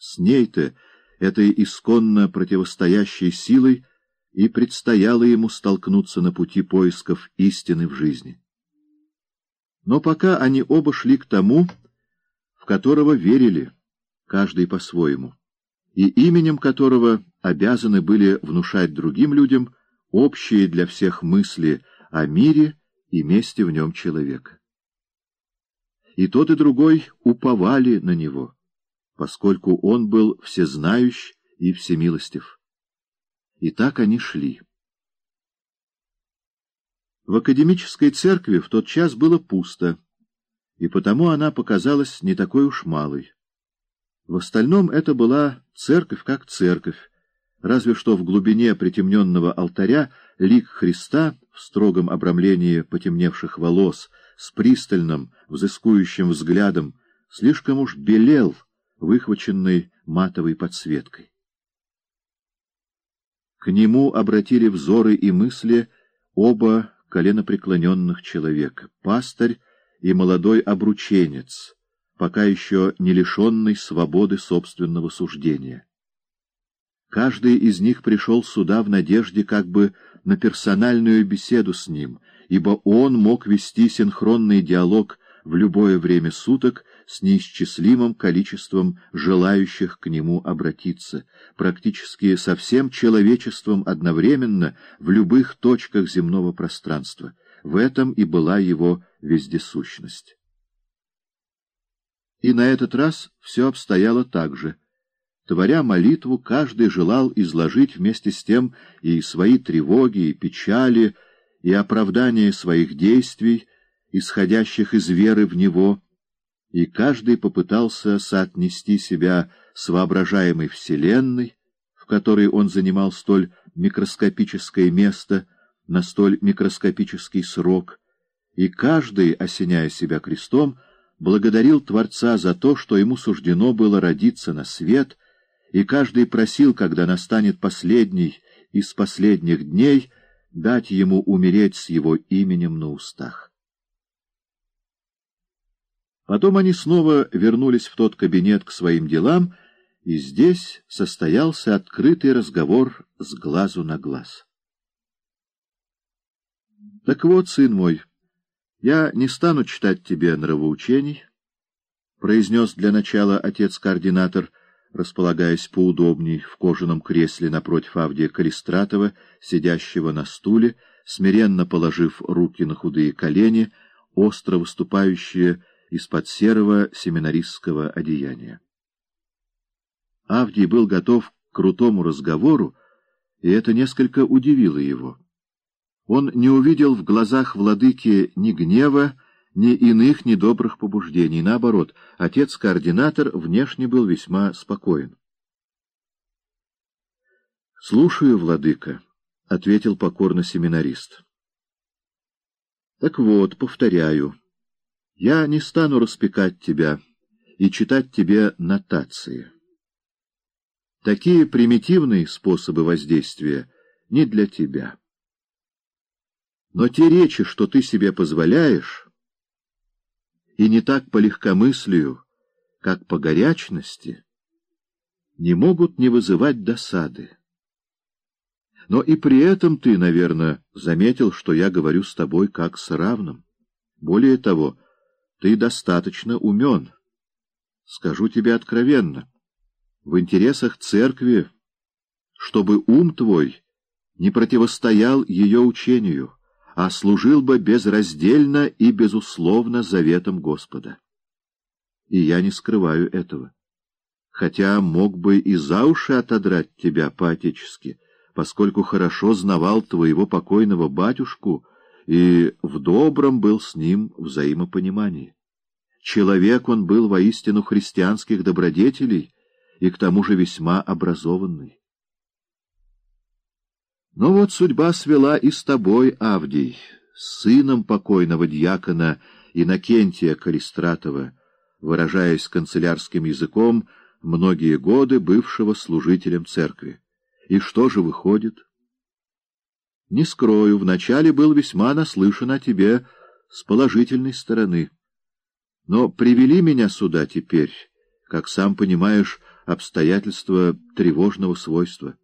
С ней-то, этой исконно противостоящей силой, и предстояло ему столкнуться на пути поисков истины в жизни. Но пока они оба шли к тому, в которого верили, каждый по-своему, и именем которого обязаны были внушать другим людям общие для всех мысли о мире и месте в нем человека. И тот и другой уповали на него, поскольку он был всезнающ и всемилостив. И так они шли. В академической церкви в тот час было пусто, и потому она показалась не такой уж малой. В остальном это была церковь как церковь, разве что в глубине притемненного алтаря лик Христа в строгом обрамлении потемневших волос, с пристальным, взыскующим взглядом, слишком уж белел, выхваченный матовой подсветкой. К нему обратили взоры и мысли оба коленопреклоненных человека, пастырь и молодой обрученец, пока еще не лишенный свободы собственного суждения. Каждый из них пришел сюда в надежде как бы на персональную беседу с ним, ибо он мог вести синхронный диалог в любое время суток с неисчислимым количеством желающих к нему обратиться, практически со всем человечеством одновременно в любых точках земного пространства. В этом и была его вездесущность. И на этот раз все обстояло так же — Творя молитву, каждый желал изложить вместе с тем и свои тревоги, и печали, и оправдание своих действий, исходящих из веры в Него, и каждый попытался соотнести себя с воображаемой Вселенной, в которой он занимал столь микроскопическое место на столь микроскопический срок, и каждый, осеняя себя крестом, благодарил Творца за то, что ему суждено было родиться на свет — и каждый просил, когда настанет последний из последних дней, дать ему умереть с его именем на устах. Потом они снова вернулись в тот кабинет к своим делам, и здесь состоялся открытый разговор с глазу на глаз. — Так вот, сын мой, я не стану читать тебе нравоучений, — произнес для начала отец-координатор — располагаясь поудобней в кожаном кресле напротив Авдия Калистратова, сидящего на стуле, смиренно положив руки на худые колени, остро выступающие из-под серого семинаристского одеяния. Авдий был готов к крутому разговору, и это несколько удивило его. Он не увидел в глазах владыки ни гнева, ни иных недобрых побуждений. Наоборот, отец-координатор внешне был весьма спокоен. — Слушаю, владыка, — ответил покорно семинарист. — Так вот, повторяю, я не стану распекать тебя и читать тебе нотации. Такие примитивные способы воздействия не для тебя. Но те речи, что ты себе позволяешь и не так по легкомыслию, как по горячности, не могут не вызывать досады. Но и при этом ты, наверное, заметил, что я говорю с тобой как с равным. Более того, ты достаточно умен. Скажу тебе откровенно, в интересах церкви, чтобы ум твой не противостоял ее учению, а служил бы безраздельно и безусловно заветом Господа. И я не скрываю этого. Хотя мог бы и за уши отодрать тебя по-отечески, поскольку хорошо знавал твоего покойного батюшку и в добром был с ним взаимопонимании. Человек он был воистину христианских добродетелей и к тому же весьма образованный. Но вот судьба свела и с тобой, Авдий, с сыном покойного дьякона Иннокентия Калистратова, выражаясь канцелярским языком, многие годы бывшего служителем церкви. И что же выходит? Не скрою, вначале был весьма наслышан о тебе с положительной стороны. Но привели меня сюда теперь, как сам понимаешь, обстоятельства тревожного свойства.